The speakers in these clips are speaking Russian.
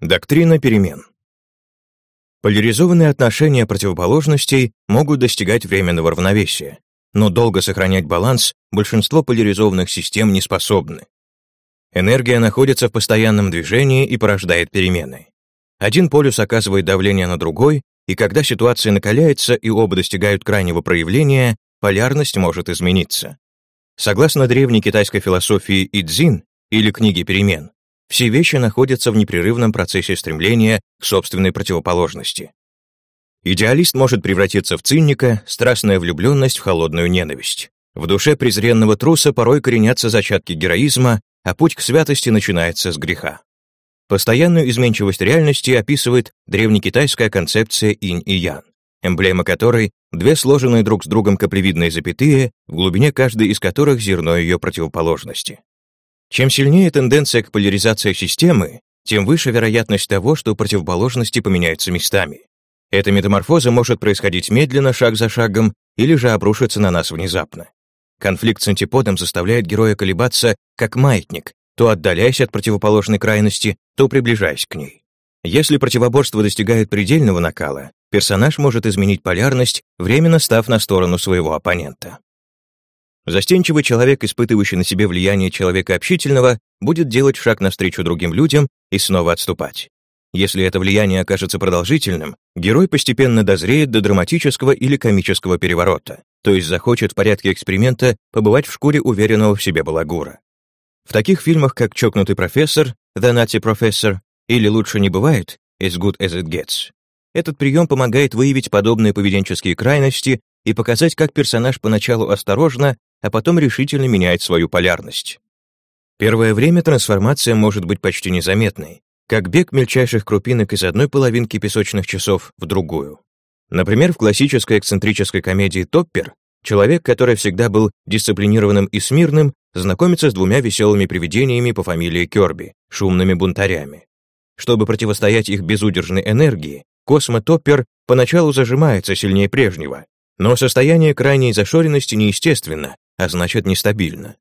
Доктрина перемен. Поляризованные отношения противоположностей могут достигать временного равновесия, но долго сохранять баланс большинство поляризованных систем не способны. Энергия находится в постоянном движении и порождает перемены. Один полюс оказывает давление на другой, и когда ситуация накаляется и оба достигают крайнего проявления, полярность может измениться. Согласно древней китайской философии Идзин или книге перемен, все вещи находятся в непрерывном процессе стремления к собственной противоположности. Идеалист может превратиться в цинника, страстная влюбленность в холодную ненависть. В душе презренного труса порой коренятся зачатки героизма, а путь к святости начинается с греха. Постоянную изменчивость реальности описывает древнекитайская концепция инь и ян, эмблема которой — две сложенные друг с другом каплевидные запятые, в глубине каждой из которых зерно ее противоположности. Чем сильнее тенденция к поляризации системы, тем выше вероятность того, что противоположности поменяются местами. Эта метаморфоза может происходить медленно, шаг за шагом, или же обрушиться на нас внезапно. Конфликт с антиподом заставляет героя колебаться, как маятник, то отдаляясь от противоположной крайности, то приближаясь к ней. Если противоборство достигает предельного накала, персонаж может изменить полярность, временно став на сторону своего оппонента. Застенчивый человек, испытывающий на себе влияние человека общительного, будет делать шаг навстречу другим людям и снова отступать. Если это влияние окажется продолжительным, герой постепенно дозреет до драматического или комического переворота, то есть захочет в порядке эксперимента побывать в шкуре уверенного в себе балагура. В таких фильмах, как «Чокнутый профессор», «The Nazi Professor» или «Лучше не бывает», «As good as it gets», этот прием помогает выявить подобные поведенческие крайности и показать, как персонаж поначалу осторожно, а потом решительно меняет свою полярность. Первое время трансформация может быть почти незаметной, как бег мельчайших крупинок из одной половинки песочных часов в другую. Например, в классической эксцентрической комедии «Топпер» человек, который всегда был дисциплинированным и смирным, знакомится с двумя веселыми привидениями по фамилии Кёрби, шумными бунтарями. Чтобы противостоять их безудержной энергии, Космо Топпер поначалу зажимается сильнее прежнего, но состояние крайней зашоренности неестественно, а значит нестабильно.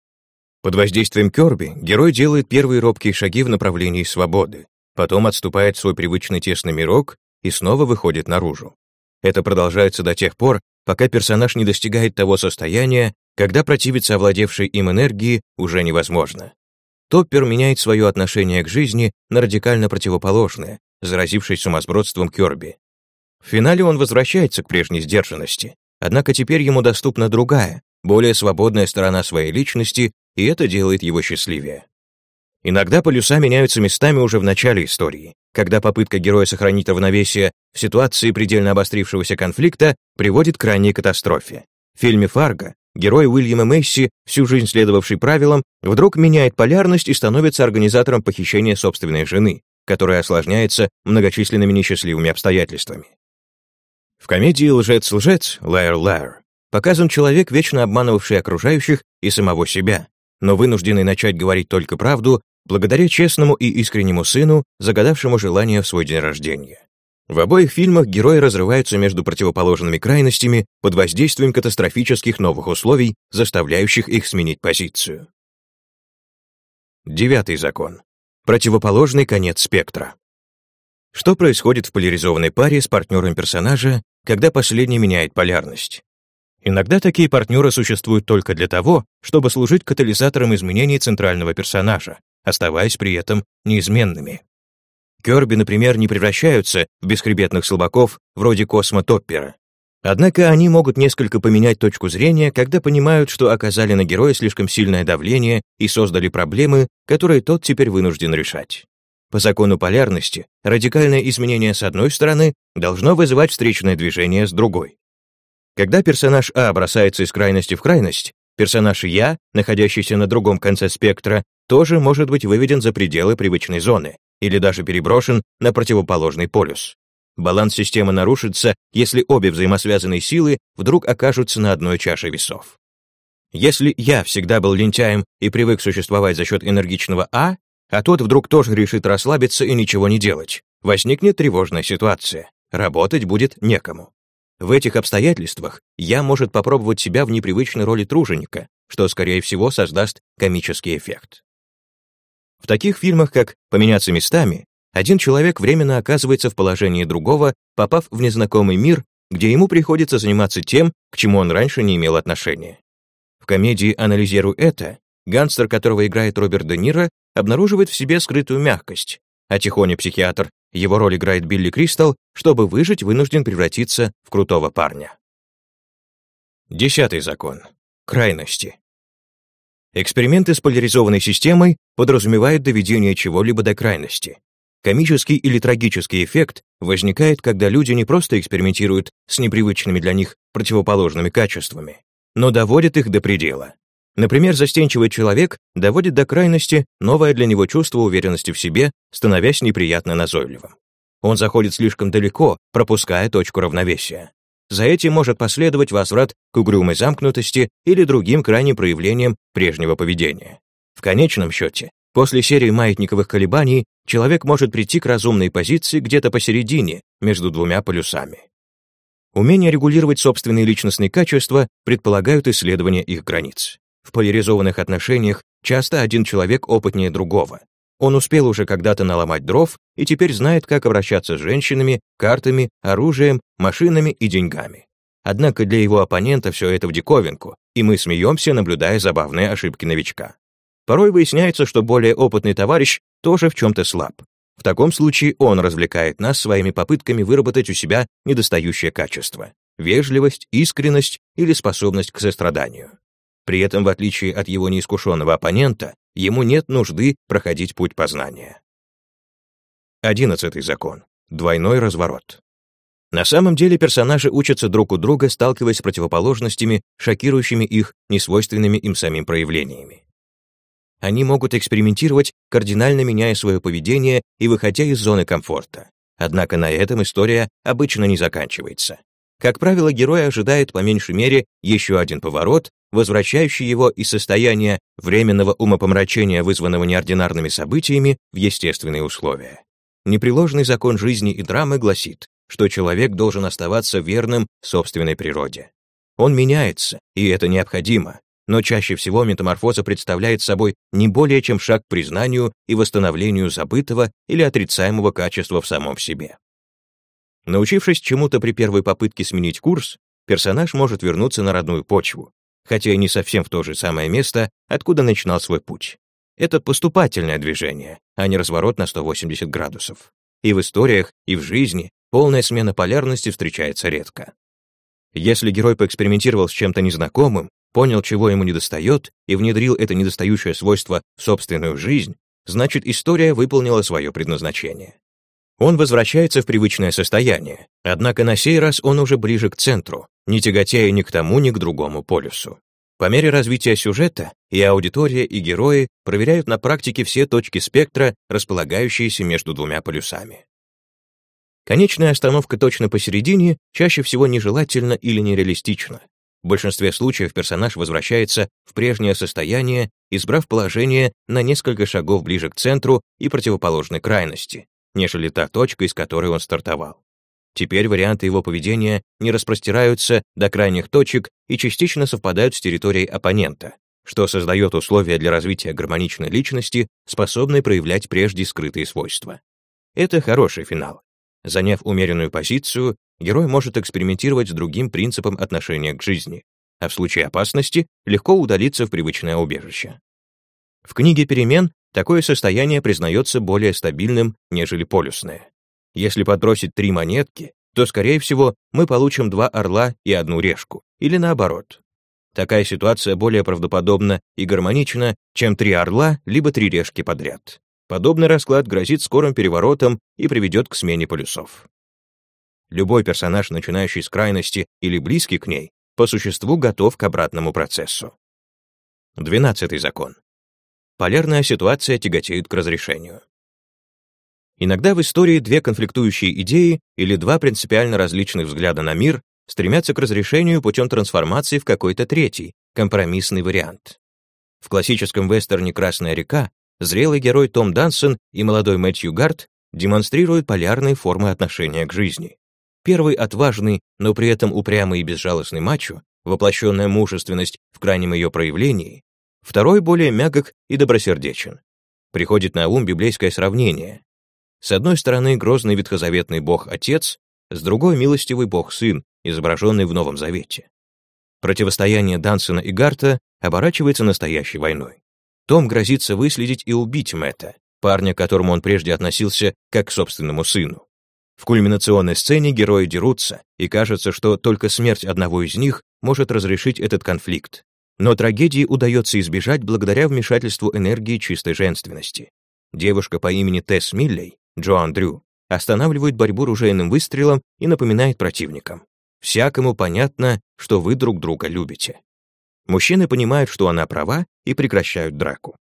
Под воздействием Кёрби герой делает первые робкие шаги в направлении свободы, потом отступает в свой привычный тесный мирок и снова выходит наружу. Это продолжается до тех пор, пока персонаж не достигает того состояния, когда противиться овладевшей им энергии уже невозможно. Топпер меняет свое отношение к жизни на радикально противоположное, заразившись сумасбродством Кёрби. В финале он возвращается к прежней сдержанности, однако теперь ему доступна другая, более свободная сторона своей личности, и это делает его счастливее. Иногда полюса меняются местами уже в начале истории, когда попытка героя сохранить равновесие в ситуации предельно обострившегося конфликта приводит к крайней катастрофе. В фильме «Фарго» герой Уильяма Месси, всю жизнь следовавший правилам, вдруг меняет полярность и становится организатором похищения собственной жены, которая осложняется многочисленными несчастливыми обстоятельствами. В комедии «Лжец-лжец» «Liar Liar» Показан человек, вечно обманывавший окружающих и самого себя, но вынужденный начать говорить только правду благодаря честному и искреннему сыну, загадавшему желание в свой день рождения. В обоих фильмах герои разрываются между противоположными крайностями под воздействием катастрофических новых условий, заставляющих их сменить позицию. Девятый закон. Противоположный конец спектра. Что происходит в поляризованной паре с партнером персонажа, когда последний меняет полярность? Иногда такие партнеры существуют только для того, чтобы служить катализатором изменений центрального персонажа, оставаясь при этом неизменными. Кёрби, например, не превращаются в бесхребетных слабаков вроде Космо Топпера. Однако они могут несколько поменять точку зрения, когда понимают, что оказали на героя слишком сильное давление и создали проблемы, которые тот теперь вынужден решать. По закону полярности, радикальное изменение с одной стороны должно вызывать встречное движение с другой. Когда персонаж А бросается из крайности в крайность, персонаж Я, находящийся на другом конце спектра, тоже может быть выведен за пределы привычной зоны или даже переброшен на противоположный полюс. Баланс системы нарушится, если обе взаимосвязанные силы вдруг окажутся на одной чаше весов. Если я всегда был лентяем и привык существовать за счет энергичного А, а тот вдруг тоже решит расслабиться и ничего не делать, возникнет тревожная ситуация. Работать будет некому. В этих обстоятельствах я может попробовать себя в непривычной роли труженика, что, скорее всего, создаст комический эффект. В таких фильмах, как «Поменяться местами», Один человек временно оказывается в положении другого, попав в незнакомый мир, где ему приходится заниматься тем, к чему он раньше не имел отношения. В комедии «Анализируй это» гангстер, которого играет Роберт Де Ниро, обнаруживает в себе скрытую мягкость, а Тихоня психиатр, его роль играет Билли Кристал, чтобы выжить, вынужден превратиться в крутого парня. Десятый закон. Крайности. Эксперименты с поляризованной системой подразумевают доведение чего-либо до крайности. Комический или трагический эффект возникает, когда люди не просто экспериментируют с непривычными для них противоположными качествами, но доводят их до предела. Например, застенчивый человек доводит до крайности новое для него чувство уверенности в себе, становясь неприятно назойливым. Он заходит слишком далеко, пропуская точку равновесия. За этим может последовать возврат к угрюмой замкнутости или другим крайним проявлениям прежнего поведения. В конечном счете, после серии маятниковых колебаний человек может прийти к разумной позиции где-то посередине, между двумя полюсами. Умение регулировать собственные личностные качества предполагают исследование их границ. В поляризованных отношениях часто один человек опытнее другого. Он успел уже когда-то наломать дров и теперь знает, как обращаться с женщинами, картами, оружием, машинами и деньгами. Однако для его оппонента все это в диковинку, и мы смеемся, наблюдая забавные ошибки новичка. Порой выясняется, что более опытный товарищ тоже в чем-то слаб. В таком случае он развлекает нас своими попытками выработать у себя недостающее качество — вежливость, искренность или способность к состраданию. При этом, в отличие от его неискушенного оппонента, ему нет нужды проходить путь познания. Одиннадцатый закон. Двойной разворот. На самом деле персонажи учатся друг у друга, сталкиваясь с противоположностями, шокирующими их несвойственными им самим проявлениями. Они могут экспериментировать, кардинально меняя свое поведение и выходя из зоны комфорта. Однако на этом история обычно не заканчивается. Как правило, герой ожидает по меньшей мере еще один поворот, возвращающий его из состояния временного умопомрачения, вызванного неординарными событиями, в естественные условия. Непреложный закон жизни и драмы гласит, что человек должен оставаться верным собственной природе. Он меняется, и это необходимо, но чаще всего метаморфоза представляет собой не более чем шаг к признанию и восстановлению забытого или отрицаемого качества в самом себе. Научившись чему-то при первой попытке сменить курс, персонаж может вернуться на родную почву, хотя и не совсем в то же самое место, откуда начинал свой путь. Это поступательное движение, а не разворот на 180 градусов. И в историях, и в жизни полная смена полярности встречается редко. Если герой поэкспериментировал с чем-то незнакомым, понял, чего ему недостает, и внедрил это недостающее свойство в собственную жизнь, значит, история выполнила свое предназначение. Он возвращается в привычное состояние, однако на сей раз он уже ближе к центру, не тяготея ни к тому, ни к другому полюсу. По мере развития сюжета и аудитория, и герои проверяют на практике все точки спектра, располагающиеся между двумя полюсами. Конечная остановка точно посередине чаще всего нежелательна или нереалистична. В большинстве случаев персонаж возвращается в прежнее состояние, избрав положение на несколько шагов ближе к центру и противоположной крайности, нежели та точка, из которой он стартовал. Теперь варианты его поведения не распростираются до крайних точек и частично совпадают с территорией оппонента, что создает условия для развития гармоничной личности, способной проявлять прежде скрытые свойства. Это хороший финал. Заняв умеренную позицию, герой может экспериментировать с другим принципом отношения к жизни, а в случае опасности легко удалиться в привычное убежище. В книге «Перемен» такое состояние признается более стабильным, нежели полюсное. Если подбросить три монетки, то, скорее всего, мы получим два орла и одну решку, или наоборот. Такая ситуация более правдоподобна и гармонична, чем три орла либо три решки подряд. Подобный расклад грозит скорым переворотом и приведет к смене полюсов. Любой персонаж, начинающий с крайности или близкий к ней, по существу готов к обратному процессу. Двенадцатый закон. Полярная ситуация тяготеет к разрешению. Иногда в истории две конфликтующие идеи или два принципиально различных взгляда на мир стремятся к разрешению путем трансформации в какой-то третий, компромиссный вариант. В классическом вестерне «Красная река» зрелый герой Том Дансон и молодой Мэтью Гарт демонстрируют полярные формы отношения к жизни. Первый отважный, но при этом упрямый и безжалостный мачо, воплощенная мужественность в крайнем ее проявлении, второй более мягок и добросердечен. Приходит на ум библейское сравнение. С одной стороны, грозный ветхозаветный бог-отец, с другой — милостивый бог-сын, изображенный в Новом Завете. Противостояние Дансона и Гарта оборачивается настоящей войной. Том грозится выследить и убить Мэтта, парня, к которому он прежде относился как к собственному сыну. В кульминационной сцене герои дерутся, и кажется, что только смерть одного из них может разрешить этот конфликт. Но трагедии удается избежать благодаря вмешательству энергии чистой женственности. Девушка по имени Тесс Миллей, Джоан Дрю, останавливает борьбу ружейным выстрелом и напоминает противникам. Всякому понятно, что вы друг друга любите. Мужчины понимают, что она права, и прекращают драку.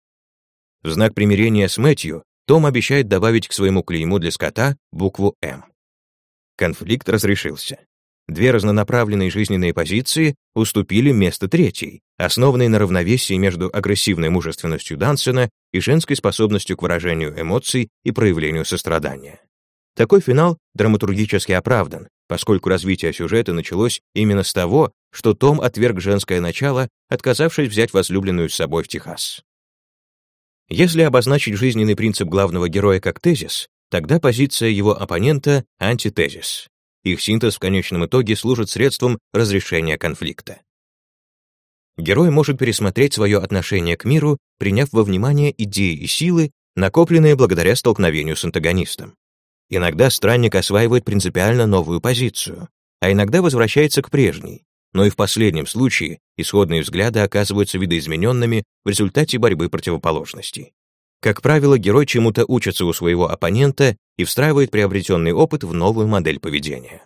В знак примирения с Мэтью том обещает добавить к своему клейму для скота букву «М». Конфликт разрешился. Две разнонаправленные жизненные позиции уступили место третьей, основанной на равновесии между агрессивной мужественностью Дансена и женской способностью к выражению эмоций и проявлению сострадания. Такой финал драматургически оправдан, поскольку развитие сюжета началось именно с того, что Том отверг женское начало, отказавшись взять возлюбленную с собой в Техас. Если обозначить жизненный принцип главного героя как тезис, тогда позиция его оппонента — антитезис. Их синтез в конечном итоге служит средством разрешения конфликта. Герой может пересмотреть свое отношение к миру, приняв во внимание идеи и силы, накопленные благодаря столкновению с антагонистом. Иногда странник осваивает принципиально новую позицию, а иногда возвращается к прежней, но и в последнем случае исходные взгляды оказываются видоизмененными в результате борьбы противоположностей. Как правило, герой чему-то учится у своего оппонента и встраивает приобретенный опыт в новую модель поведения.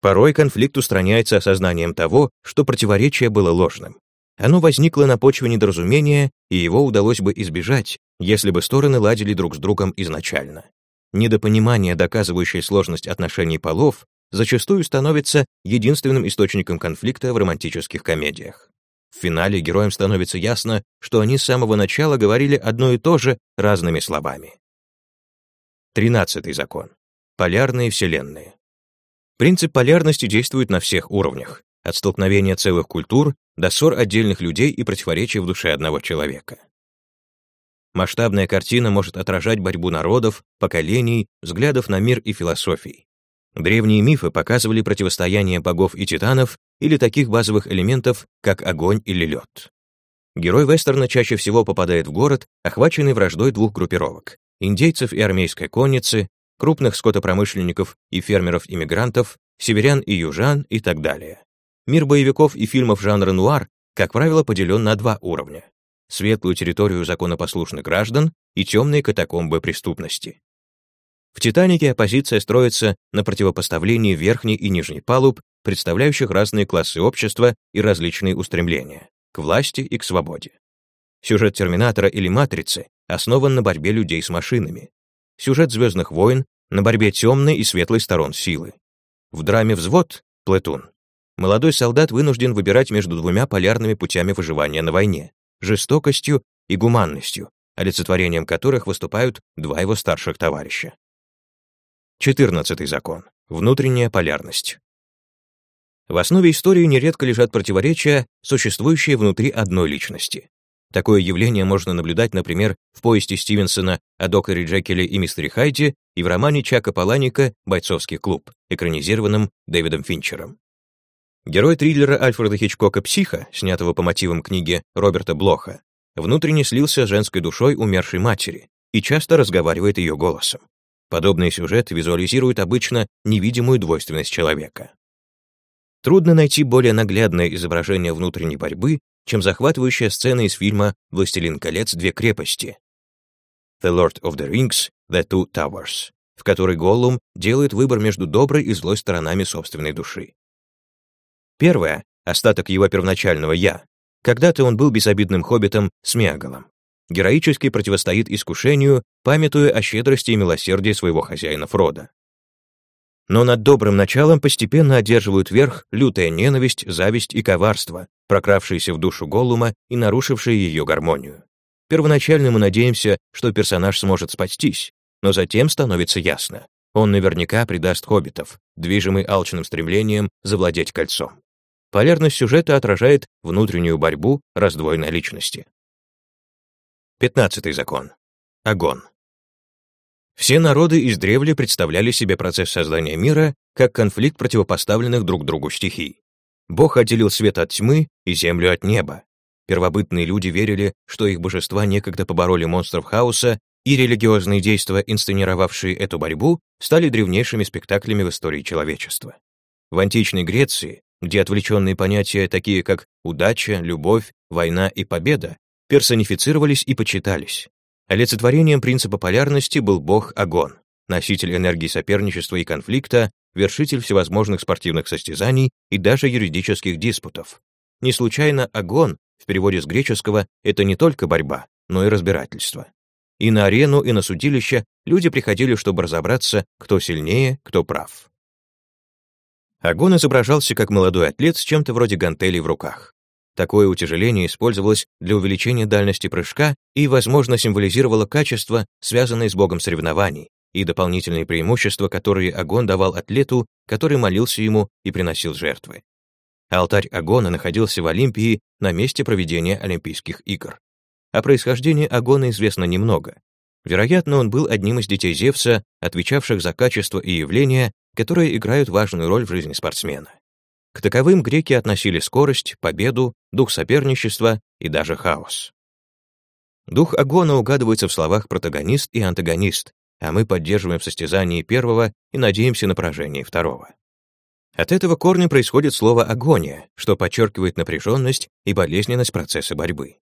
Порой конфликт устраняется осознанием того, что противоречие было ложным. Оно возникло на почве недоразумения, и его удалось бы избежать, если бы стороны ладили друг с другом изначально. Недопонимание, доказывающее сложность отношений полов, зачастую становится единственным источником конфликта в романтических комедиях. В финале героям становится ясно, что они с самого начала говорили одно и то же разными словами. Тринадцатый закон. Полярные вселенные. Принцип полярности действует на всех уровнях, от столкновения целых культур до ссор отдельных людей и противоречий в душе одного человека. Масштабная картина может отражать борьбу народов, поколений, взглядов на мир и философий. Древние мифы показывали противостояние богов и титанов или таких базовых элементов, как огонь или лед. Герой вестерна чаще всего попадает в город, охваченный враждой двух группировок — индейцев и армейской конницы, крупных скотопромышленников и фермеров-иммигрантов, северян и южан и так далее. Мир боевиков и фильмов жанра нуар, как правило, поделен на два уровня — светлую территорию законопослушных граждан и темные катакомбы преступности. В «Титанике» оппозиция строится на противопоставлении верхней и нижней палуб, представляющих разные классы общества и различные устремления к власти и к свободе. Сюжет «Терминатора» или «Матрицы» основан на борьбе людей с машинами. Сюжет «Звездных войн» — на борьбе темной и светлой сторон силы. В драме «Взвод» — «Плетун» молодой солдат вынужден выбирать между двумя полярными путями выживания на войне — жестокостью и гуманностью, олицетворением которых выступают два его старших товарища. Четырнадцатый закон. Внутренняя полярность. В основе истории нередко лежат противоречия, существующие внутри одной личности. Такое явление можно наблюдать, например, в повести Стивенсона о докторе Джекиле и мистере Хайде и в романе Чака Паланика «Бойцовский клуб», экранизированном Дэвидом Финчером. Герой триллера Альфреда Хичкока «Психа», снятого по мотивам книги Роберта Блоха, внутренне слился с женской душой умершей матери и часто разговаривает ее голосом. Подобный сюжет визуализирует обычно невидимую двойственность человека. Трудно найти более наглядное изображение внутренней борьбы, чем захватывающая сцена из фильма «Властелин колец. Две крепости» The Lord of the Rings, The Two Towers, в которой Голлум делает выбор между доброй и злой сторонами собственной души. Первое — остаток его первоначального «я». Когда-то он был безобидным хоббитом Смиаголом героически противостоит искушению, памятуя о щедрости и милосердии своего хозяина Фрода. Но над добрым началом постепенно одерживают верх лютая ненависть, зависть и коварство, прокравшиеся в душу Голлума и нарушившие ее гармонию. Первоначально мы надеемся, что персонаж сможет спастись, но затем становится ясно. Он наверняка предаст хоббитов, движимый алчным стремлением завладеть кольцом. Полярность сюжета отражает внутреннюю борьбу раздвоенной личности. Пятнадцатый закон. Огонь. Все народы издревле представляли себе процесс создания мира как конфликт противопоставленных друг другу стихий. Бог отделил свет от тьмы и землю от неба. Первобытные люди верили, что их божества некогда побороли монстров хаоса, и религиозные действия, инсценировавшие эту борьбу, стали древнейшими спектаклями в истории человечества. В античной Греции, где отвлеченные понятия, такие как удача, любовь, война и победа, персонифицировались и почитались. Олицетворением принципа полярности был бог Агон, носитель энергии соперничества и конфликта, вершитель всевозможных спортивных состязаний и даже юридических диспутов. Не случайно Агон, в переводе с греческого, это не только борьба, но и разбирательство. И на арену, и на судилище люди приходили, чтобы разобраться, кто сильнее, кто прав. Агон изображался как молодой атлет с чем-то вроде гантелей в руках. Такое утяжеление использовалось для увеличения дальности прыжка и, возможно, символизировало качество, связанное с богом соревнований, и дополнительные преимущества, которые Агон давал атлету, который молился ему и приносил жертвы. Алтарь Агона находился в Олимпии на месте проведения Олимпийских игр. О происхождении Агона известно немного. Вероятно, он был одним из детей Зевса, отвечавших за качество и явления, которые играют важную роль в жизни спортсмена. К таковым греки относили скорость, победу, дух соперничества и даже хаос. Дух Агона угадывается в словах протагонист и антагонист, а мы поддерживаем в состязании первого и надеемся на поражение второго. От этого корня происходит слово «агония», что подчеркивает напряженность и болезненность процесса борьбы.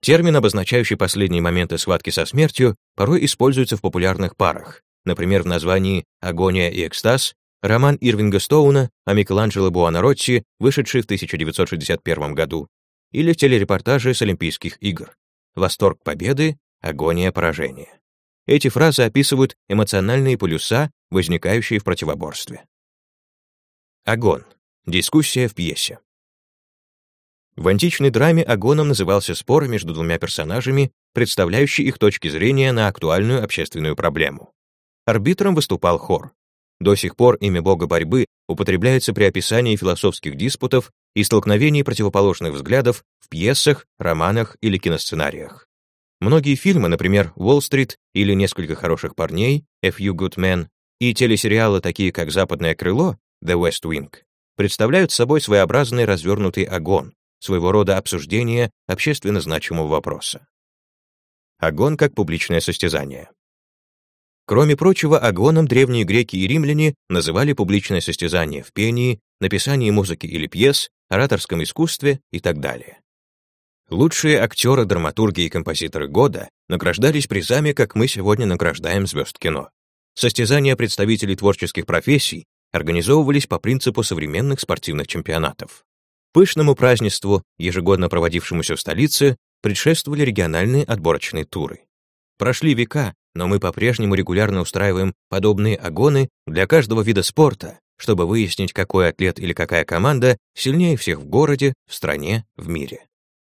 Термин, обозначающий последние моменты схватки со смертью, порой используется в популярных парах, например, в названии «агония и экстаз» роман Ирвинга Стоуна о Микеланджело Буонаротти, вышедший в 1961 году, или в телерепортаже с Олимпийских игр «Восторг победы, агония поражения». Эти фразы описывают эмоциональные полюса, возникающие в противоборстве. Агон. Дискуссия в пьесе. В античной драме агоном назывался спор между двумя персонажами, представляющий их точки зрения на актуальную общественную проблему. Арбитром выступал хор. До сих пор имя бога борьбы употребляется при описании философских диспутов и столкновений противоположных взглядов в пьесах, романах или киносценариях. Многие фильмы, например, «Уолл-стрит» или «Несколько хороших парней», «A Few Good Men» и телесериалы, такие как «Западное крыло», «The West Wing», представляют собой своеобразный развернутый огонь, своего рода обсуждение общественно значимого вопроса. Огонь как публичное состязание. Кроме прочего, агоном древние греки и римляне называли публичное состязание в пении, написании музыки или пьес, ораторском искусстве и так далее. Лучшие актеры, драматурги и композиторы года награждались призами, как мы сегодня награждаем звезд кино. Состязания представителей творческих профессий организовывались по принципу современных спортивных чемпионатов. Пышному празднеству, ежегодно проводившемуся в столице, предшествовали региональные отборочные туры. Прошли века, но мы по-прежнему регулярно устраиваем подобные агоны для каждого вида спорта, чтобы выяснить, какой атлет или какая команда сильнее всех в городе, в стране, в мире.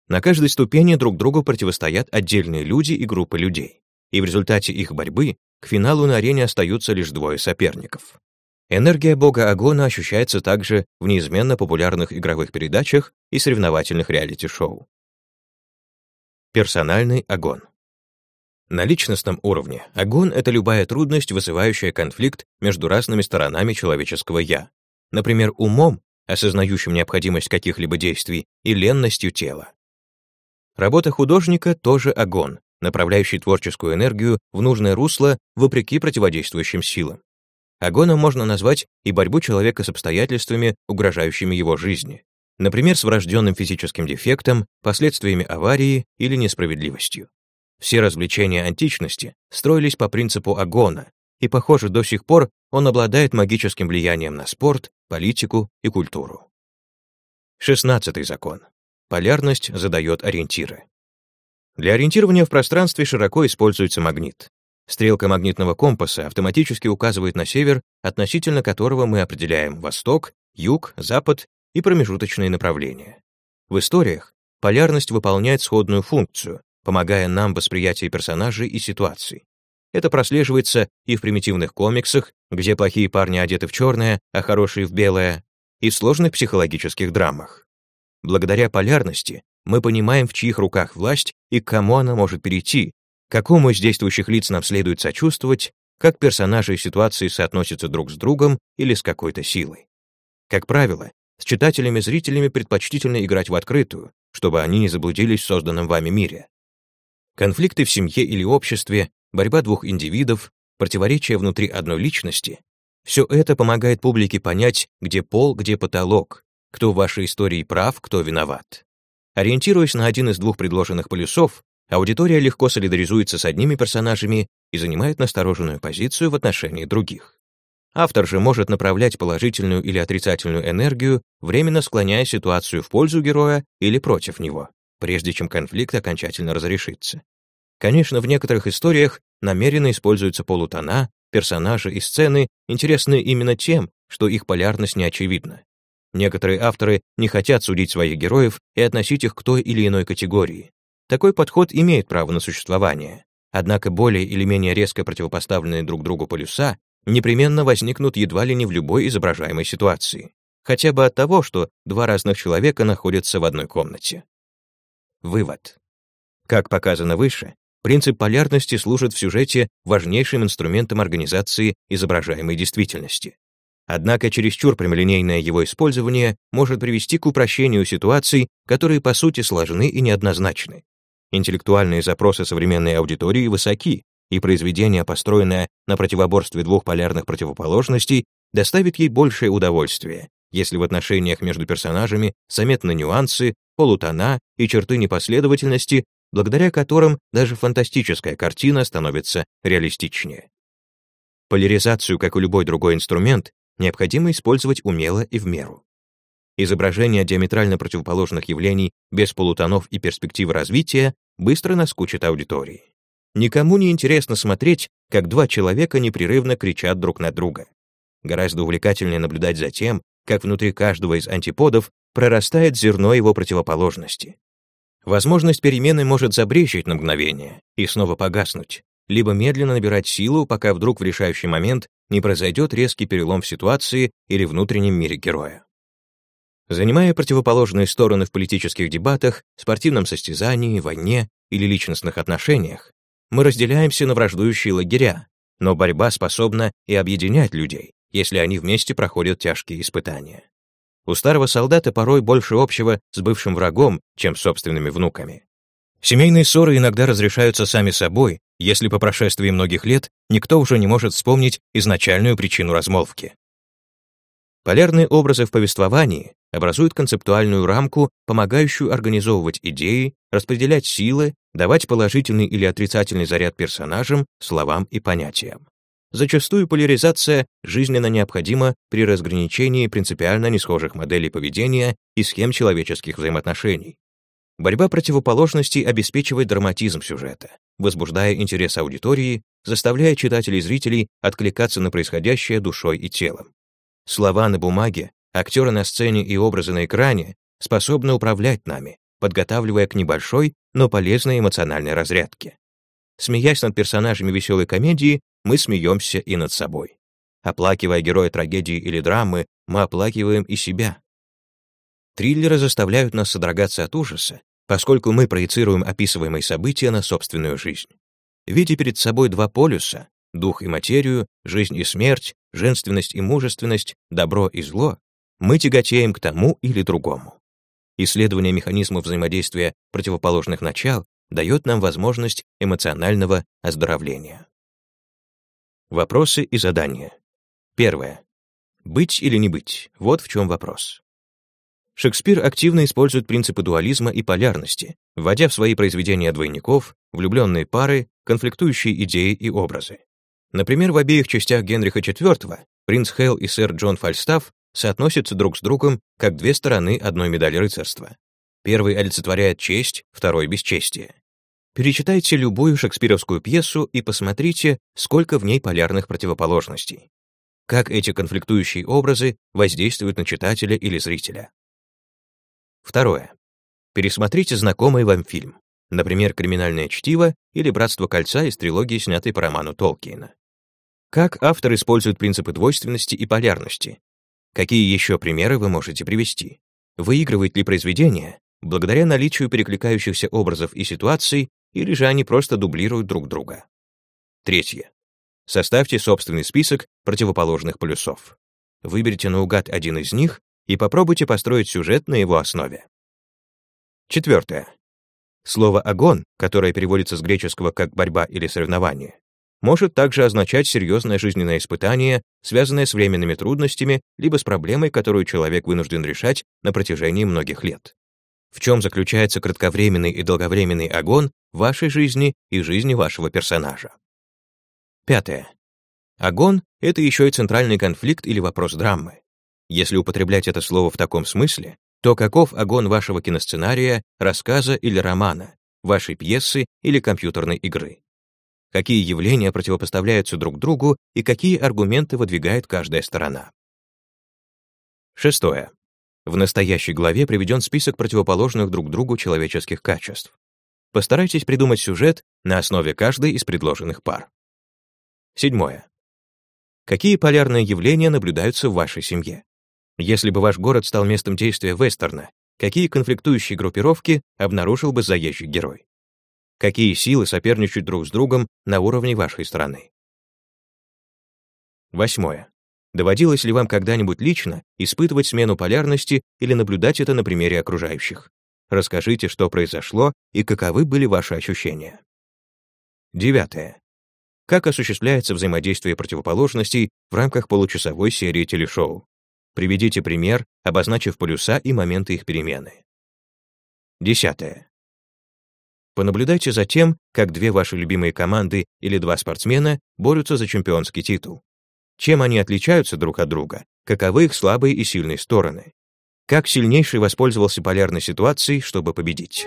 На каждой ступени друг другу противостоят отдельные люди и группы людей, и в результате их борьбы к финалу на арене остаются лишь двое соперников. Энергия бога Агона ощущается также в неизменно популярных игровых передачах и соревновательных реалити-шоу. Персональный Агон на личностном уровне огонь — это любая трудность, вызывающая конфликт между разными сторонами человеческого «я». Например, умом, осознающим необходимость каких-либо действий, и ленностью тела. Работа художника тоже огонь, направляющий творческую энергию в нужное русло вопреки противодействующим силам. Агоном можно назвать и борьбу человека с обстоятельствами, угрожающими его жизни, например, с врожденным физическим дефектом, последствиями аварии или несправедливостью. Все развлечения античности строились по принципу агона, и, похоже, до сих пор он обладает магическим влиянием на спорт, политику и культуру. Шестнадцатый закон. Полярность задает ориентиры. Для ориентирования в пространстве широко используется магнит. Стрелка магнитного компаса автоматически указывает на север, относительно которого мы определяем восток, юг, запад и промежуточные направления. В историях полярность выполняет сходную функцию, помогая нам в восприятии персонажей и ситуаций. Это прослеживается и в примитивных комиксах, где плохие парни одеты в черное, а хорошие в белое, и в сложных психологических драмах. Благодаря полярности мы понимаем, в чьих руках власть и к кому она может перейти, какому из действующих лиц нам следует сочувствовать, как персонажи и ситуации соотносятся друг с другом или с какой-то силой. Как правило, с читателями-зрителями предпочтительно играть в открытую, чтобы они не заблудились в созданном вами мире. Конфликты в семье или обществе, борьба двух индивидов, противоречия внутри одной личности — все это помогает публике понять, где пол, где потолок, кто в вашей истории прав, кто виноват. Ориентируясь на один из двух предложенных полюсов, аудитория легко солидаризуется с одними персонажами и занимает настороженную позицию в отношении других. Автор же может направлять положительную или отрицательную энергию, временно склоняя ситуацию в пользу героя или против него, прежде чем конфликт окончательно разрешится. Конечно, в некоторых историях намеренно используются полутона, персонажи и сцены, интересные именно тем, что их полярность не очевидна. Некоторые авторы не хотят судить своих героев и относить их к той или иной категории. Такой подход имеет право на существование. Однако более или менее резко противопоставленные друг другу полюса непременно возникнут едва ли не в любой изображаемой ситуации. Хотя бы от того, что два разных человека находятся в одной комнате. Вывод. Как показано выше, принцип полярности служит в сюжете важнейшим инструментом организации изображаемой действительности. Однако чересчур прямолинейное его использование может привести к упрощению ситуаций, которые по сути сложны и неоднозначны. Интеллектуальные запросы современной аудитории высоки, и произведение, построенное на противоборстве двух полярных противоположностей, доставит ей большее удовольствие, если в отношениях между персонажами заметны нюансы, полутона и черты непоследовательности, благодаря которым даже фантастическая картина становится реалистичнее. Поляризацию, как и любой другой инструмент, необходимо использовать умело и в меру. Изображение диаметрально противоположных явлений без полутонов и перспективы развития быстро наскучит аудитории. Никому не интересно смотреть, как два человека непрерывно кричат друг на друга. Гораздо увлекательнее наблюдать за тем, как внутри каждого из антиподов прорастает зерно его противоположности. Возможность перемены может забрежить на мгновение и снова погаснуть, либо медленно набирать силу, пока вдруг в решающий момент не произойдет резкий перелом в ситуации или внутреннем мире героя. Занимая противоположные стороны в политических дебатах, спортивном состязании, войне или личностных отношениях, мы разделяемся на враждующие лагеря, но борьба способна и объединять людей, если они вместе проходят тяжкие испытания. У старого солдата порой больше общего с бывшим врагом, чем с собственными внуками. Семейные ссоры иногда разрешаются сами собой, если по прошествии многих лет никто уже не может вспомнить изначальную причину размолвки. Полярные образы в повествовании образуют концептуальную рамку, помогающую организовывать идеи, распределять силы, давать положительный или отрицательный заряд персонажам, словам и понятиям. Зачастую поляризация жизненно необходима при разграничении принципиально несхожих моделей поведения и схем человеческих взаимоотношений. Борьба противоположностей обеспечивает драматизм сюжета, возбуждая интерес аудитории, заставляя читателей и зрителей откликаться на происходящее душой и телом. Слова на бумаге, актеры на сцене и образы на экране способны управлять нами, подготавливая к небольшой, но полезной эмоциональной разрядке. Смеясь над персонажами веселой комедии, мы смеемся и над собой. Оплакивая героя трагедии или драмы, мы оплакиваем и себя. Триллеры заставляют нас содрогаться от ужаса, поскольку мы проецируем описываемые события на собственную жизнь. Видя перед собой два полюса, дух и материю, жизнь и смерть, женственность и мужественность, добро и зло, мы тяготеем к тому или другому. Исследование механизмов взаимодействия противоположных начал дает нам возможность эмоционального оздоровления. Вопросы и задания. Первое. Быть или не быть? Вот в чем вопрос. Шекспир активно использует принципы дуализма и полярности, вводя в свои произведения двойников, влюбленные пары, конфликтующие идеи и образы. Например, в обеих частях Генриха IV принц Хейл и сэр Джон Фальстаф соотносятся друг с другом как две стороны одной медали рыцарства. Первый олицетворяет честь, второй — бесчестие. Перечитайте любую шекспировскую пьесу и посмотрите, сколько в ней полярных противоположностей. Как эти конфликтующие образы воздействуют на читателя или зрителя. Второе. Пересмотрите знакомый вам фильм, например, «Криминальное чтиво» или «Братство кольца» из трилогии, снятой по роману Толкиена. Как автор использует принципы двойственности и полярности? Какие еще примеры вы можете привести? Выигрывает ли произведение благодаря наличию перекликающихся образов и ситуаций, или же они просто дублируют друг друга? Третье. Составьте собственный список противоположных полюсов. Выберите наугад один из них и попробуйте построить сюжет на его основе. Четвертое. Слово «агон», которое переводится с греческого как «борьба» или «соревнование», может также означать серьезное жизненное испытание, связанное с временными трудностями либо с проблемой, которую человек вынужден решать на протяжении многих лет. В чем заключается кратковременный и долговременный агон вашей жизни и жизни вашего персонажа? Пятое. Агон — это еще и центральный конфликт или вопрос драмы. Если употреблять это слово в таком смысле, то каков агон вашего киносценария, рассказа или романа, вашей пьесы или компьютерной игры? Какие явления противопоставляются друг другу и какие аргументы выдвигает каждая сторона? Шестое. В настоящей главе приведен список противоположных друг другу человеческих качеств. Постарайтесь придумать сюжет на основе каждой из предложенных пар. Седьмое. Какие полярные явления наблюдаются в вашей семье? Если бы ваш город стал местом действия вестерна, какие конфликтующие группировки обнаружил бы заезжий герой? Какие силы соперничают друг с другом на уровне вашей страны? Восьмое. Доводилось ли вам когда-нибудь лично испытывать смену полярности или наблюдать это на примере окружающих? Расскажите, что произошло и каковы были ваши ощущения. Девятое. Как осуществляется взаимодействие противоположностей в рамках получасовой серии телешоу? Приведите пример, обозначив полюса и моменты их перемены. Десятое. Понаблюдайте за тем, как две ваши любимые команды или два спортсмена борются за чемпионский титул. Чем они отличаются друг от друга? Каковы их слабые и сильные стороны? Как сильнейший воспользовался полярной ситуацией, чтобы победить?